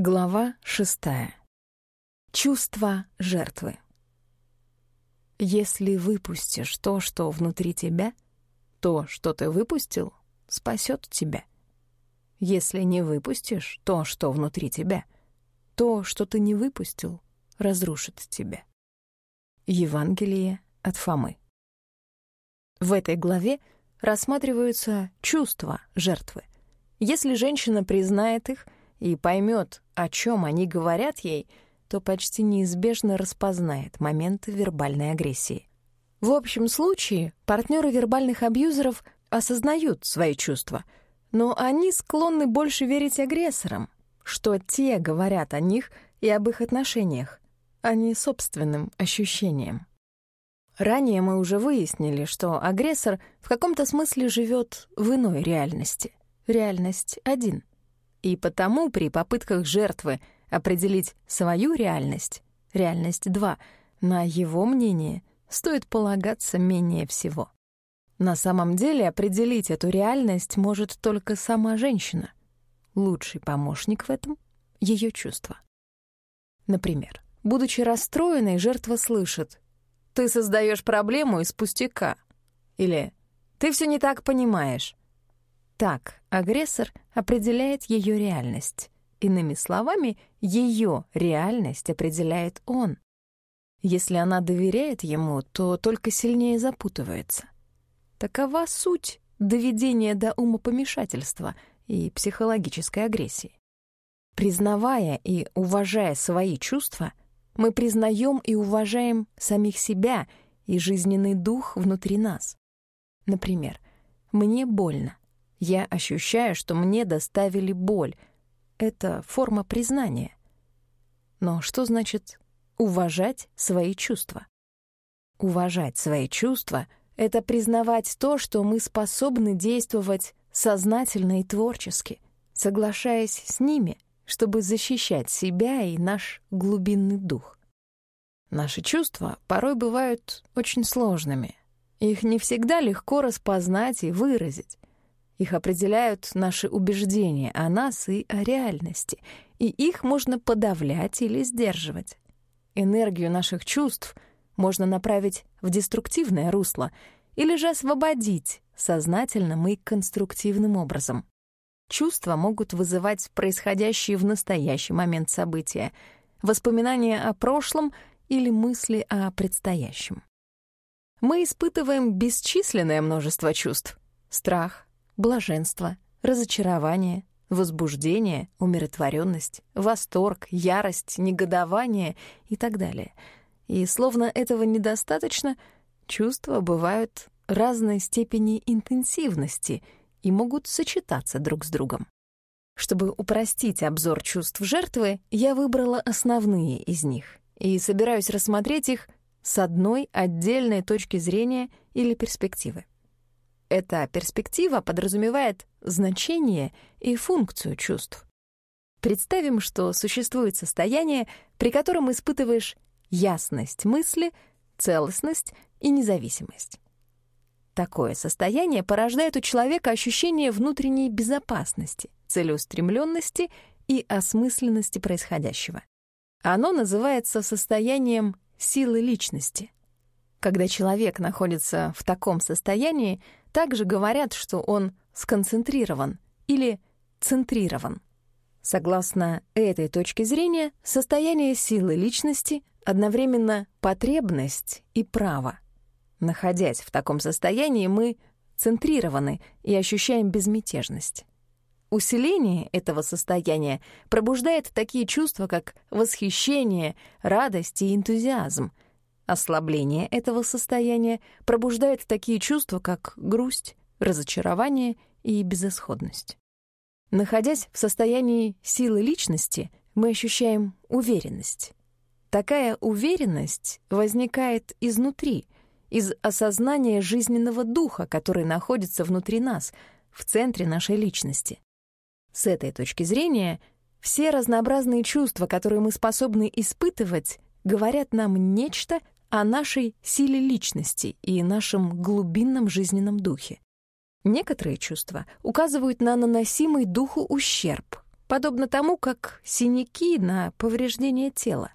Глава шестая. Чувство жертвы. Если выпустишь то, что внутри тебя, то, что ты выпустил, спасет тебя. Если не выпустишь то, что внутри тебя, то, что ты не выпустил, разрушит тебя. Евангелие от Фомы. В этой главе рассматриваются чувства жертвы. Если женщина признает их и поймет, о чем они говорят ей, то почти неизбежно распознает моменты вербальной агрессии. В общем случае партнеры вербальных абьюзеров осознают свои чувства, но они склонны больше верить агрессорам, что те говорят о них и об их отношениях, а не собственным ощущениям. Ранее мы уже выяснили, что агрессор в каком-то смысле живет в иной реальности. Реальность один. И потому при попытках жертвы определить свою реальность, реальность два, на его мнение стоит полагаться менее всего. На самом деле определить эту реальность может только сама женщина. Лучший помощник в этом — ее чувства. Например, будучи расстроенной, жертва слышит «Ты создаешь проблему из пустяка» или «Ты все не так понимаешь». Так агрессор определяет ее реальность. Иными словами, ее реальность определяет он. Если она доверяет ему, то только сильнее запутывается. Такова суть доведения до умопомешательства и психологической агрессии. Признавая и уважая свои чувства, мы признаем и уважаем самих себя и жизненный дух внутри нас. Например, «мне больно». Я ощущаю, что мне доставили боль. Это форма признания. Но что значит уважать свои чувства? Уважать свои чувства — это признавать то, что мы способны действовать сознательно и творчески, соглашаясь с ними, чтобы защищать себя и наш глубинный дух. Наши чувства порой бывают очень сложными. Их не всегда легко распознать и выразить. Их определяют наши убеждения о нас и о реальности, и их можно подавлять или сдерживать. Энергию наших чувств можно направить в деструктивное русло или же освободить сознательным и конструктивным образом. Чувства могут вызывать происходящие в настоящий момент события, воспоминания о прошлом или мысли о предстоящем. Мы испытываем бесчисленное множество чувств — страх, блаженство, разочарование, возбуждение, умиротворенность, восторг, ярость, негодование и так далее. И словно этого недостаточно, чувства бывают разной степени интенсивности и могут сочетаться друг с другом. Чтобы упростить обзор чувств жертвы, я выбрала основные из них и собираюсь рассмотреть их с одной отдельной точки зрения или перспективы. Эта перспектива подразумевает значение и функцию чувств. Представим, что существует состояние, при котором испытываешь ясность мысли, целостность и независимость. Такое состояние порождает у человека ощущение внутренней безопасности, целеустремленности и осмысленности происходящего. Оно называется состоянием силы личности. Когда человек находится в таком состоянии, также говорят, что он сконцентрирован или центрирован. Согласно этой точке зрения, состояние силы личности одновременно потребность и право. Находясь в таком состоянии, мы центрированы и ощущаем безмятежность. Усиление этого состояния пробуждает такие чувства, как восхищение, радость и энтузиазм — Ослабление этого состояния пробуждает такие чувства, как грусть, разочарование и безысходность. Находясь в состоянии силы личности, мы ощущаем уверенность. Такая уверенность возникает изнутри, из осознания жизненного духа, который находится внутри нас, в центре нашей личности. С этой точки зрения все разнообразные чувства, которые мы способны испытывать, говорят нам нечто о нашей силе личности и нашем глубинном жизненном духе. Некоторые чувства указывают на наносимый духу ущерб, подобно тому, как синяки на повреждение тела.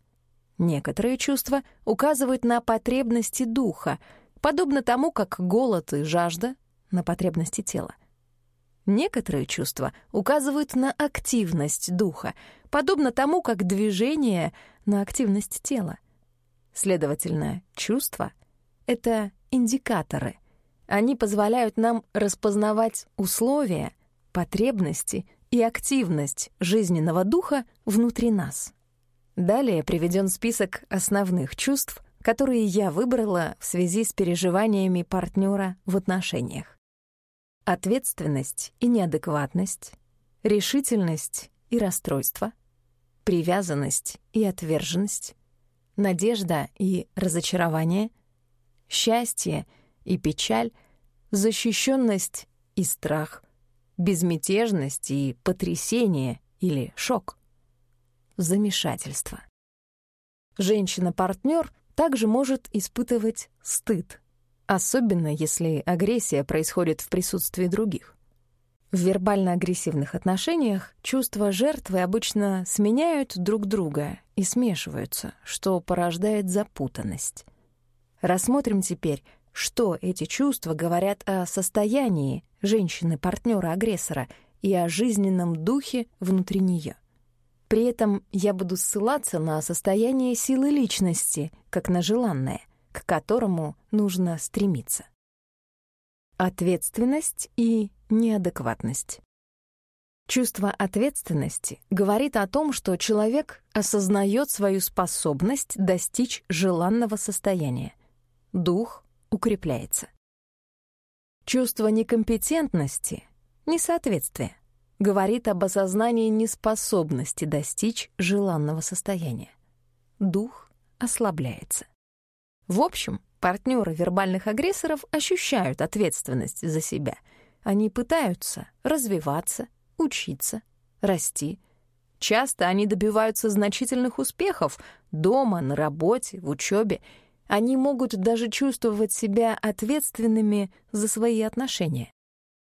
Некоторые чувства указывают на потребности духа, подобно тому, как голод и жажда — на потребности тела. Некоторые чувства указывают на активность духа, подобно тому, как движение — на активность тела. Следовательно, чувства — это индикаторы. Они позволяют нам распознавать условия, потребности и активность жизненного духа внутри нас. Далее приведен список основных чувств, которые я выбрала в связи с переживаниями партнера в отношениях. Ответственность и неадекватность, решительность и расстройство, привязанность и отверженность, надежда и разочарование, счастье и печаль, защищенность и страх, безмятежность и потрясение или шок, замешательство. Женщина-партнер также может испытывать стыд, особенно если агрессия происходит в присутствии других. В вербально-агрессивных отношениях чувства жертвы обычно сменяют друг друга и смешиваются, что порождает запутанность. Рассмотрим теперь, что эти чувства говорят о состоянии женщины-партнера-агрессора и о жизненном духе внутри нее. При этом я буду ссылаться на состояние силы личности, как на желанное, к которому нужно стремиться. Ответственность и неадекватность. Чувство ответственности говорит о том, что человек осознает свою способность достичь желанного состояния. Дух укрепляется. Чувство некомпетентности, несоответствия, говорит об осознании неспособности достичь желанного состояния. Дух ослабляется. В общем, партнеры вербальных агрессоров ощущают ответственность за себя. Они пытаются развиваться, учиться, расти. Часто они добиваются значительных успехов дома, на работе, в учебе. Они могут даже чувствовать себя ответственными за свои отношения.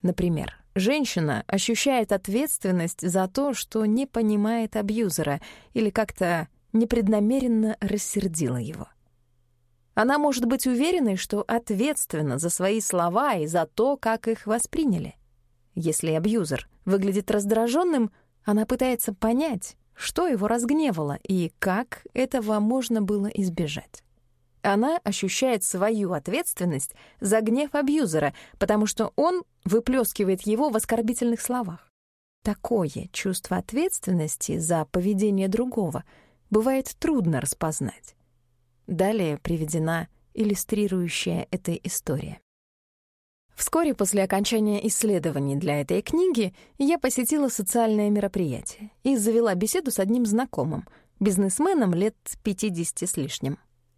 Например, женщина ощущает ответственность за то, что не понимает абьюзера или как-то непреднамеренно рассердила его. Она может быть уверенной, что ответственна за свои слова и за то, как их восприняли. Если абьюзер выглядит раздраженным, она пытается понять, что его разгневало и как этого можно было избежать. Она ощущает свою ответственность за гнев абьюзера, потому что он выплескивает его в оскорбительных словах. Такое чувство ответственности за поведение другого бывает трудно распознать. Далее приведена иллюстрирующая эта история. Вскоре после окончания исследований для этой книги я посетила социальное мероприятие и завела беседу с одним знакомым, бизнесменом лет 50 с лишним.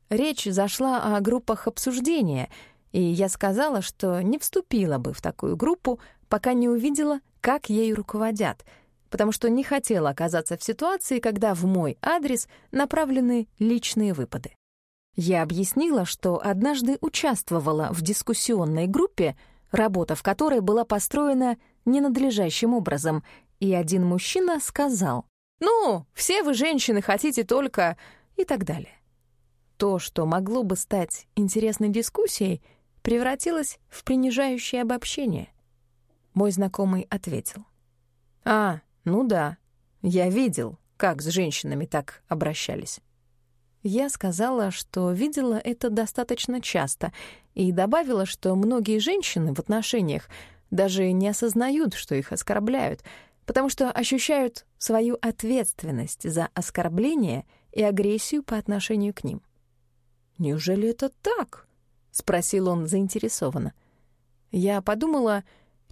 Речь зашла о группах обсуждения, и я сказала, что не вступила бы в такую группу, пока не увидела, как ею руководят, потому что не хотела оказаться в ситуации, когда в мой адрес направлены личные выпады. Я объяснила, что однажды участвовала в дискуссионной группе, работа в которой была построена ненадлежащим образом, и один мужчина сказал «Ну, все вы, женщины, хотите только...» и так далее. То, что могло бы стать интересной дискуссией, превратилось в принижающее обобщение. Мой знакомый ответил. «А, ну да, я видел, как с женщинами так обращались». Я сказала, что видела это достаточно часто, и добавила, что многие женщины в отношениях даже не осознают, что их оскорбляют, потому что ощущают свою ответственность за оскорбление и агрессию по отношению к ним. «Неужели это так?» — спросил он заинтересованно. Я подумала,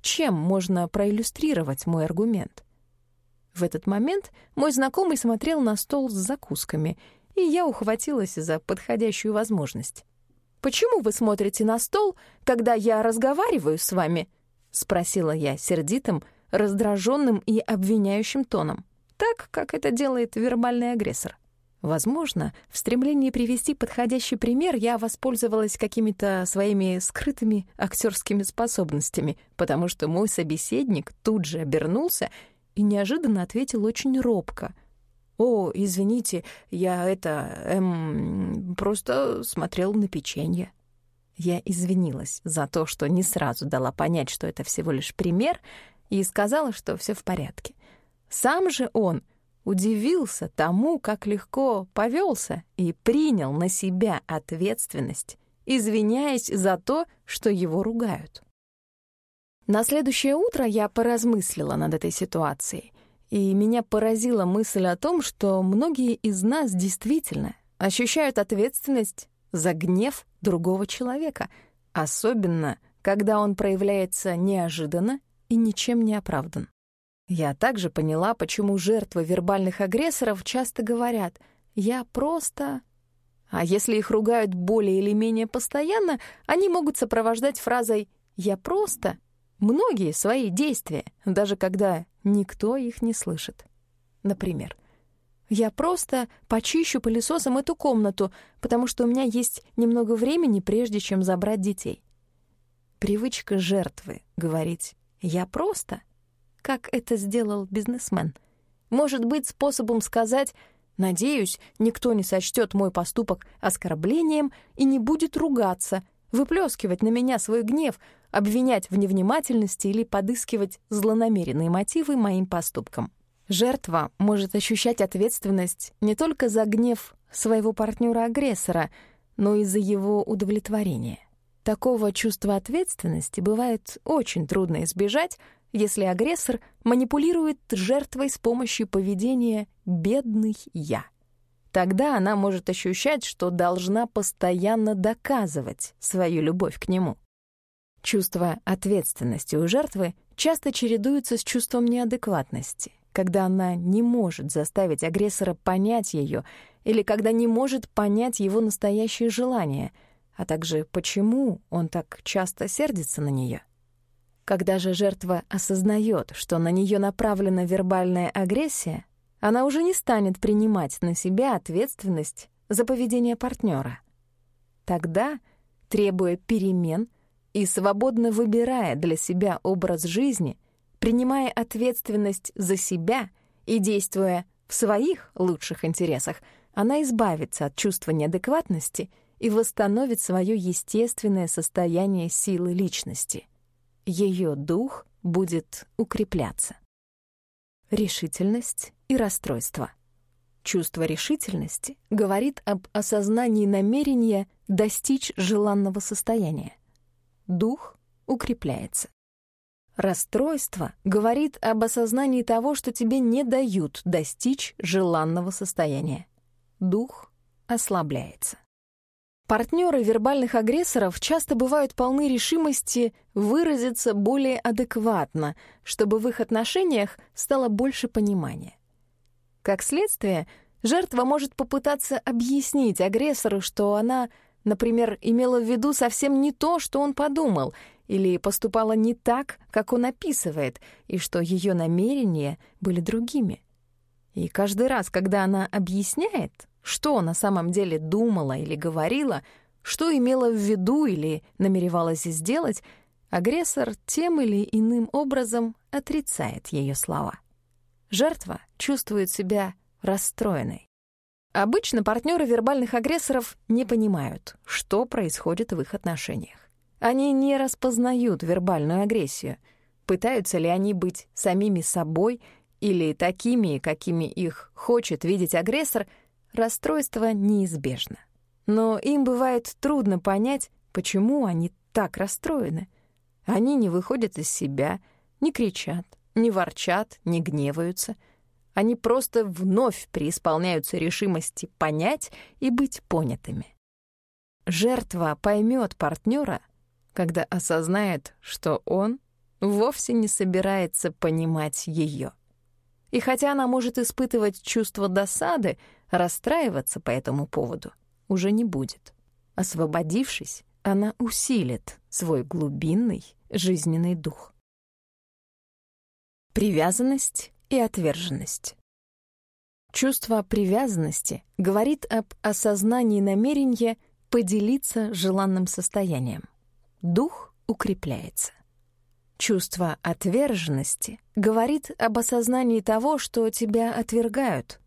чем можно проиллюстрировать мой аргумент. В этот момент мой знакомый смотрел на стол с закусками, и я ухватилась за подходящую возможность. «Почему вы смотрите на стол, когда я разговариваю с вами?» — спросила я сердитым, раздраженным и обвиняющим тоном, так, как это делает вербальный агрессор. Возможно, в стремлении привести подходящий пример я воспользовалась какими-то своими скрытыми актерскими способностями, потому что мой собеседник тут же обернулся и неожиданно ответил очень робко. «О, извините, я это... эм... просто смотрел на печенье». Я извинилась за то, что не сразу дала понять, что это всего лишь пример, и сказала, что все в порядке. Сам же он удивился тому, как легко повелся и принял на себя ответственность, извиняясь за то, что его ругают. На следующее утро я поразмыслила над этой ситуацией, и меня поразила мысль о том, что многие из нас действительно ощущают ответственность за гнев другого человека, особенно когда он проявляется неожиданно и ничем не оправдан. Я также поняла, почему жертвы вербальных агрессоров часто говорят «я просто...». А если их ругают более или менее постоянно, они могут сопровождать фразой «я просто» многие свои действия, даже когда никто их не слышит. Например, «Я просто почищу пылесосом эту комнату, потому что у меня есть немного времени, прежде чем забрать детей». Привычка жертвы говорить «я просто», как это сделал бизнесмен, может быть способом сказать «надеюсь, никто не сочтет мой поступок оскорблением и не будет ругаться», выплескивать на меня свой гнев, обвинять в невнимательности или подыскивать злонамеренные мотивы моим поступкам. Жертва может ощущать ответственность не только за гнев своего партнера-агрессора, но и за его удовлетворение. Такого чувства ответственности бывает очень трудно избежать, если агрессор манипулирует жертвой с помощью поведения «бедный я». Тогда она может ощущать, что должна постоянно доказывать свою любовь к нему. Чувство ответственности у жертвы часто чередуется с чувством неадекватности, когда она не может заставить агрессора понять ее или когда не может понять его настоящие желания, а также почему он так часто сердится на нее. Когда же жертва осознает, что на нее направлена вербальная агрессия, она уже не станет принимать на себя ответственность за поведение партнера. Тогда, требуя перемен и свободно выбирая для себя образ жизни, принимая ответственность за себя и действуя в своих лучших интересах, она избавится от чувства неадекватности и восстановит свое естественное состояние силы личности. Ее дух будет укрепляться. Решительность и расстройство. Чувство решительности говорит об осознании намерения достичь желанного состояния. Дух укрепляется. Расстройство говорит об осознании того, что тебе не дают достичь желанного состояния. Дух ослабляется. Партнеры вербальных агрессоров часто бывают полны решимости выразиться более адекватно, чтобы в их отношениях стало больше понимания. Как следствие, жертва может попытаться объяснить агрессору, что она, например, имела в виду совсем не то, что он подумал, или поступала не так, как он описывает, и что ее намерения были другими. И каждый раз, когда она объясняет, что на самом деле думала или говорила, что имела в виду или намеревалась сделать, агрессор тем или иным образом отрицает ее слова жертва чувствует себя расстроенной. Обычно партнеры вербальных агрессоров не понимают, что происходит в их отношениях. Они не распознают вербальную агрессию. Пытаются ли они быть самими собой или такими, какими их хочет видеть агрессор, расстройство неизбежно. Но им бывает трудно понять, почему они так расстроены. Они не выходят из себя, не кричат, не ворчат, не гневаются. Они просто вновь преисполняются решимости понять и быть понятыми. Жертва поймет партнера, когда осознает, что он вовсе не собирается понимать ее. И хотя она может испытывать чувство досады, расстраиваться по этому поводу уже не будет. Освободившись, она усилит свой глубинный жизненный дух. Привязанность и отверженность. Чувство привязанности говорит об осознании намерения поделиться желанным состоянием. Дух укрепляется. Чувство отверженности говорит об осознании того, что тебя отвергают.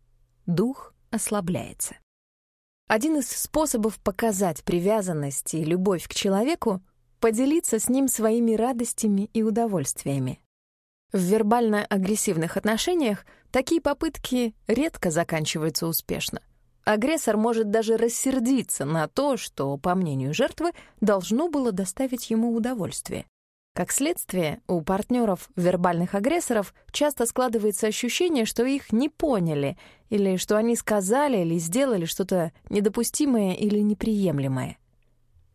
Дух ослабляется. Один из способов показать привязанность и любовь к человеку — поделиться с ним своими радостями и удовольствиями. В вербально-агрессивных отношениях такие попытки редко заканчиваются успешно. Агрессор может даже рассердиться на то, что, по мнению жертвы, должно было доставить ему удовольствие. Как следствие, у партнеров вербальных агрессоров часто складывается ощущение, что их не поняли, или что они сказали или сделали что-то недопустимое или неприемлемое.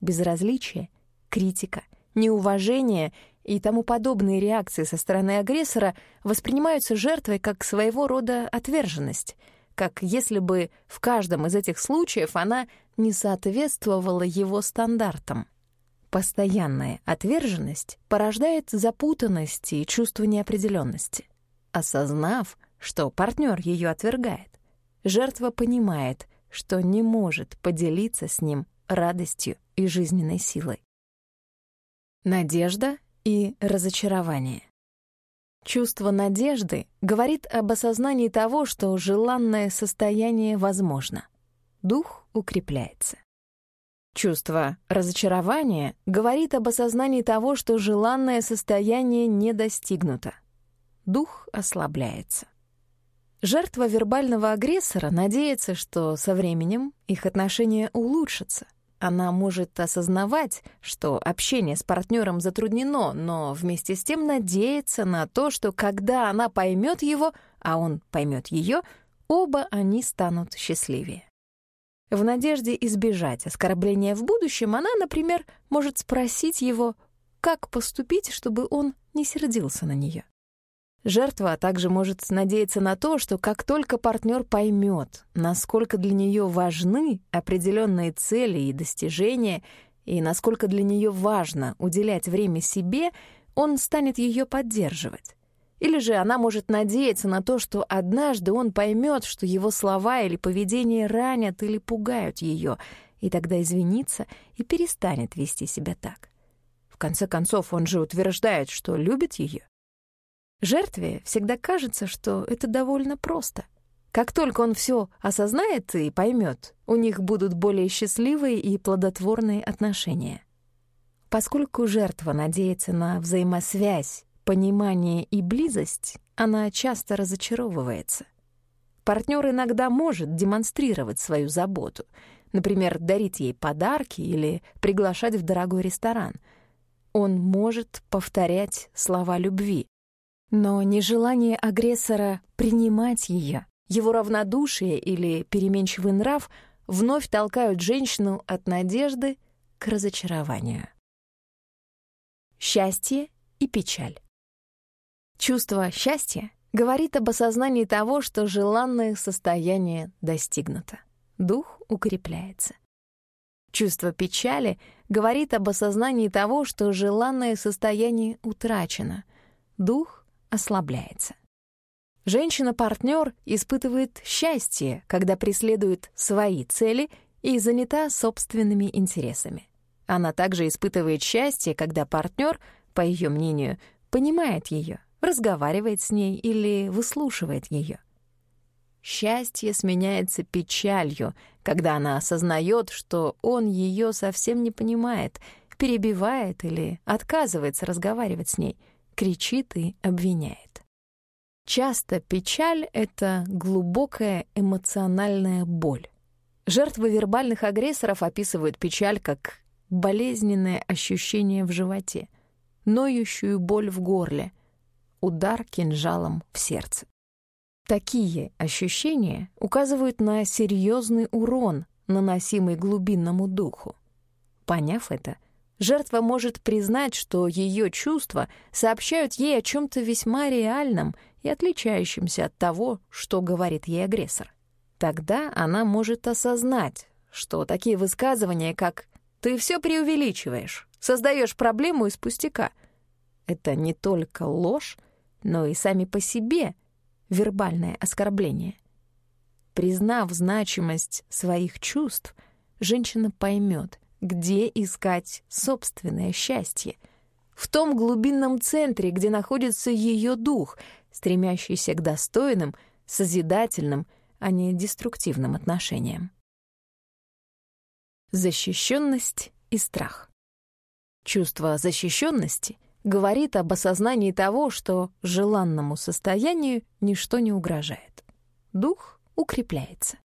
Безразличие, критика, неуважение и тому подобные реакции со стороны агрессора воспринимаются жертвой как своего рода отверженность, как если бы в каждом из этих случаев она не соответствовала его стандартам. Постоянная отверженность порождает запутанность и чувство неопределенности. Осознав, что партнер ее отвергает, жертва понимает, что не может поделиться с ним радостью и жизненной силой. Надежда и разочарование. Чувство надежды говорит об осознании того, что желанное состояние возможно. Дух укрепляется. Чувство разочарования говорит об осознании того, что желанное состояние не достигнуто. Дух ослабляется. Жертва вербального агрессора надеется, что со временем их отношения улучшатся — она может осознавать, что общение с партнером затруднено, но вместе с тем надеяться на то, что когда она поймет его, а он поймет ее, оба они станут счастливее. В надежде избежать оскорбления в будущем, она, например, может спросить его, как поступить, чтобы он не сердился на нее. Жертва также может надеяться на то, что как только партнер поймет, насколько для нее важны определенные цели и достижения, и насколько для нее важно уделять время себе, он станет ее поддерживать. Или же она может надеяться на то, что однажды он поймет, что его слова или поведение ранят или пугают ее, и тогда извинится и перестанет вести себя так. В конце концов, он же утверждает, что любит ее. Жертве всегда кажется, что это довольно просто. Как только он все осознает и поймет, у них будут более счастливые и плодотворные отношения. Поскольку жертва надеется на взаимосвязь, понимание и близость, она часто разочаровывается. Партнер иногда может демонстрировать свою заботу, например, дарить ей подарки или приглашать в дорогой ресторан. Он может повторять слова любви, но нежелание агрессора принимать ее, его равнодушие или переменчивый нрав вновь толкают женщину от надежды к разочарованию. Счастье и печаль. Чувство счастья говорит об осознании того, что желанное состояние достигнуто. Дух укрепляется. Чувство печали говорит об осознании того, что желанное состояние утрачено. Дух ослабляется. Женщина-партнер испытывает счастье, когда преследует свои цели и занята собственными интересами. Она также испытывает счастье, когда партнер, по ее мнению, понимает ее, разговаривает с ней или выслушивает ее. Счастье сменяется печалью, когда она осознает, что он ее совсем не понимает, перебивает или отказывается разговаривать с ней — кричит и обвиняет. Часто печаль — это глубокая эмоциональная боль. Жертвы вербальных агрессоров описывают печаль как болезненное ощущение в животе, ноющую боль в горле, удар кинжалом в сердце. Такие ощущения указывают на серьезный урон, наносимый глубинному духу. Поняв это, жертва может признать, что ее чувства сообщают ей о чем-то весьма реальном и отличающемся от того, что говорит ей агрессор. Тогда она может осознать, что такие высказывания, как «ты все преувеличиваешь», «создаешь проблему из пустяка» — это не только ложь, но и сами по себе вербальное оскорбление. Признав значимость своих чувств, женщина поймет, где искать собственное счастье, в том глубинном центре, где находится ее дух, стремящийся к достойным, созидательным, а не деструктивным отношениям. Защищенность и страх. Чувство защищенности говорит об осознании того, что желанному состоянию ничто не угрожает. Дух укрепляется.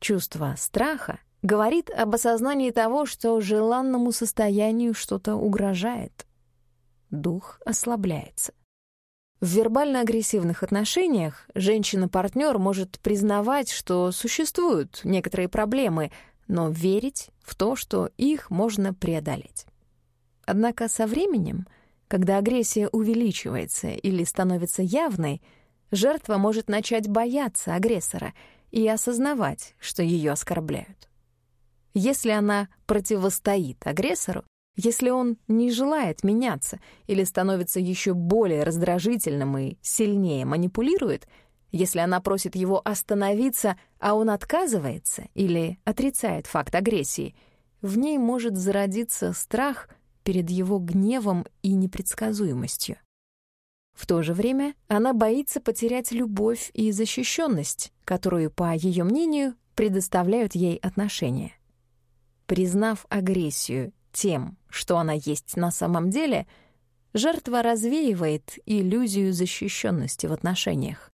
Чувство страха говорит об осознании того, что желанному состоянию что-то угрожает. Дух ослабляется. В вербально-агрессивных отношениях женщина-партнер может признавать, что существуют некоторые проблемы, но верить в то, что их можно преодолеть. Однако со временем, когда агрессия увеличивается или становится явной, жертва может начать бояться агрессора и осознавать, что ее оскорбляют. Если она противостоит агрессору, если он не желает меняться или становится еще более раздражительным и сильнее манипулирует, если она просит его остановиться, а он отказывается или отрицает факт агрессии, в ней может зародиться страх перед его гневом и непредсказуемостью. В то же время она боится потерять любовь и защищенность, которую, по ее мнению, предоставляют ей отношения. Признав агрессию тем, что она есть на самом деле, жертва развеивает иллюзию защищенности в отношениях.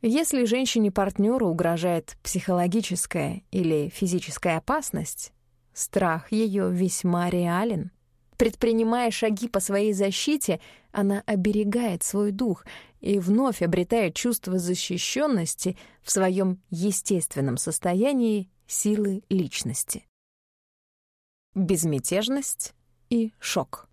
Если женщине-партнеру угрожает психологическая или физическая опасность, страх ее весьма реален. Предпринимая шаги по своей защите, она оберегает свой дух и вновь обретает чувство защищенности в своем естественном состоянии силы личности. Безмятежность и шок.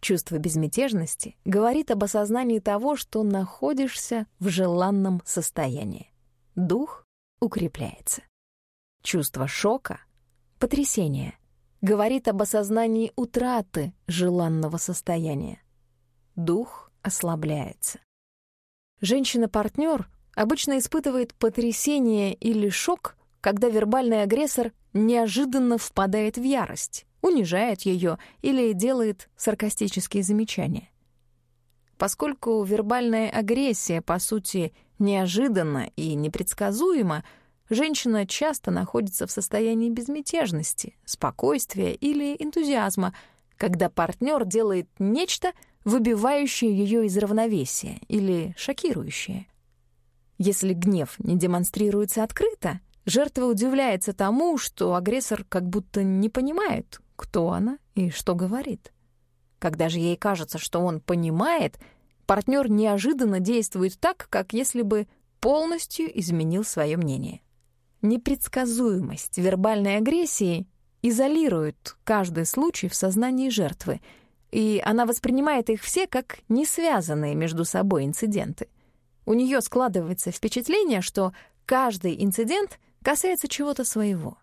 Чувство безмятежности говорит об осознании того, что находишься в желанном состоянии. Дух укрепляется. Чувство шока, потрясения говорит об осознании утраты желанного состояния. Дух ослабляется. Женщина-партнер обычно испытывает потрясение или шок, когда вербальный агрессор неожиданно впадает в ярость, унижает ее или делает саркастические замечания. Поскольку вербальная агрессия, по сути, неожиданна и непредсказуема, женщина часто находится в состоянии безмятежности, спокойствия или энтузиазма, когда партнер делает нечто, выбивающее ее из равновесия или шокирующее. Если гнев не демонстрируется открыто, жертва удивляется тому, что агрессор как будто не понимает, кто она и что говорит. Когда же ей кажется, что он понимает, партнер неожиданно действует так, как если бы полностью изменил свое мнение. Непредсказуемость вербальной агрессии изолирует каждый случай в сознании жертвы, и она воспринимает их все как не связанные между собой инциденты. У нее складывается впечатление, что каждый инцидент касается чего-то своего.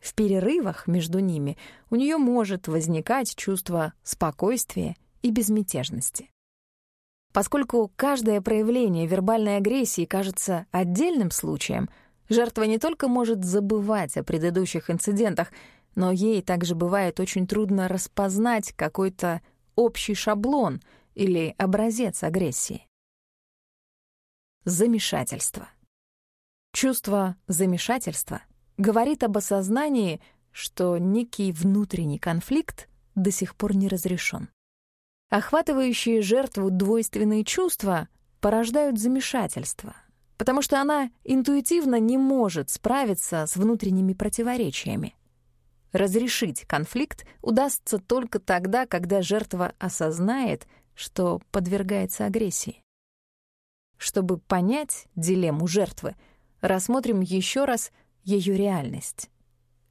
В перерывах между ними у нее может возникать чувство спокойствия и безмятежности. Поскольку каждое проявление вербальной агрессии кажется отдельным случаем — Жертва не только может забывать о предыдущих инцидентах, но ей также бывает очень трудно распознать какой-то общий шаблон или образец агрессии. Замешательство. Чувство замешательства говорит об осознании, что некий внутренний конфликт до сих пор не разрешен. Охватывающие жертву двойственные чувства порождают замешательство, потому что она интуитивно не может справиться с внутренними противоречиями. Разрешить конфликт удастся только тогда, когда жертва осознает, что подвергается агрессии. Чтобы понять дилемму жертвы, рассмотрим еще раз ее реальность.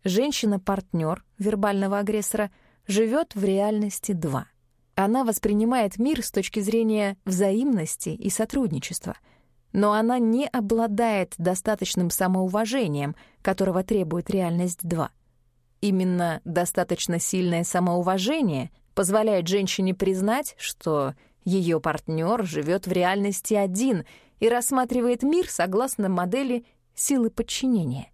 Женщина-партнер вербального агрессора живет в реальности 2. Она воспринимает мир с точки зрения взаимности и сотрудничества — но она не обладает достаточным самоуважением, которого требует реальность 2. Именно достаточно сильное самоуважение позволяет женщине признать, что ее партнер живет в реальности один и рассматривает мир согласно модели силы подчинения.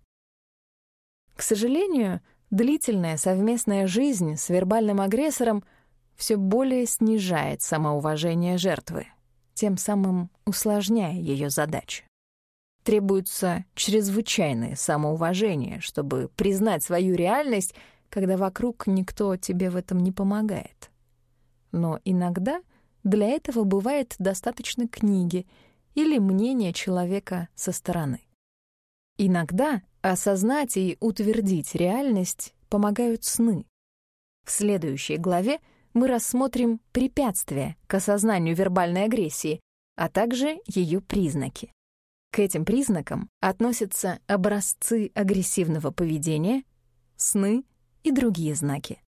К сожалению, длительная совместная жизнь с вербальным агрессором все более снижает самоуважение жертвы, тем самым усложняя ее задачу. Требуется чрезвычайное самоуважение, чтобы признать свою реальность, когда вокруг никто тебе в этом не помогает. Но иногда для этого бывает достаточно книги или мнения человека со стороны. Иногда осознать и утвердить реальность помогают сны. В следующей главе мы рассмотрим препятствия к осознанию вербальной агрессии, а также ее признаки. К этим признакам относятся образцы агрессивного поведения, сны и другие знаки.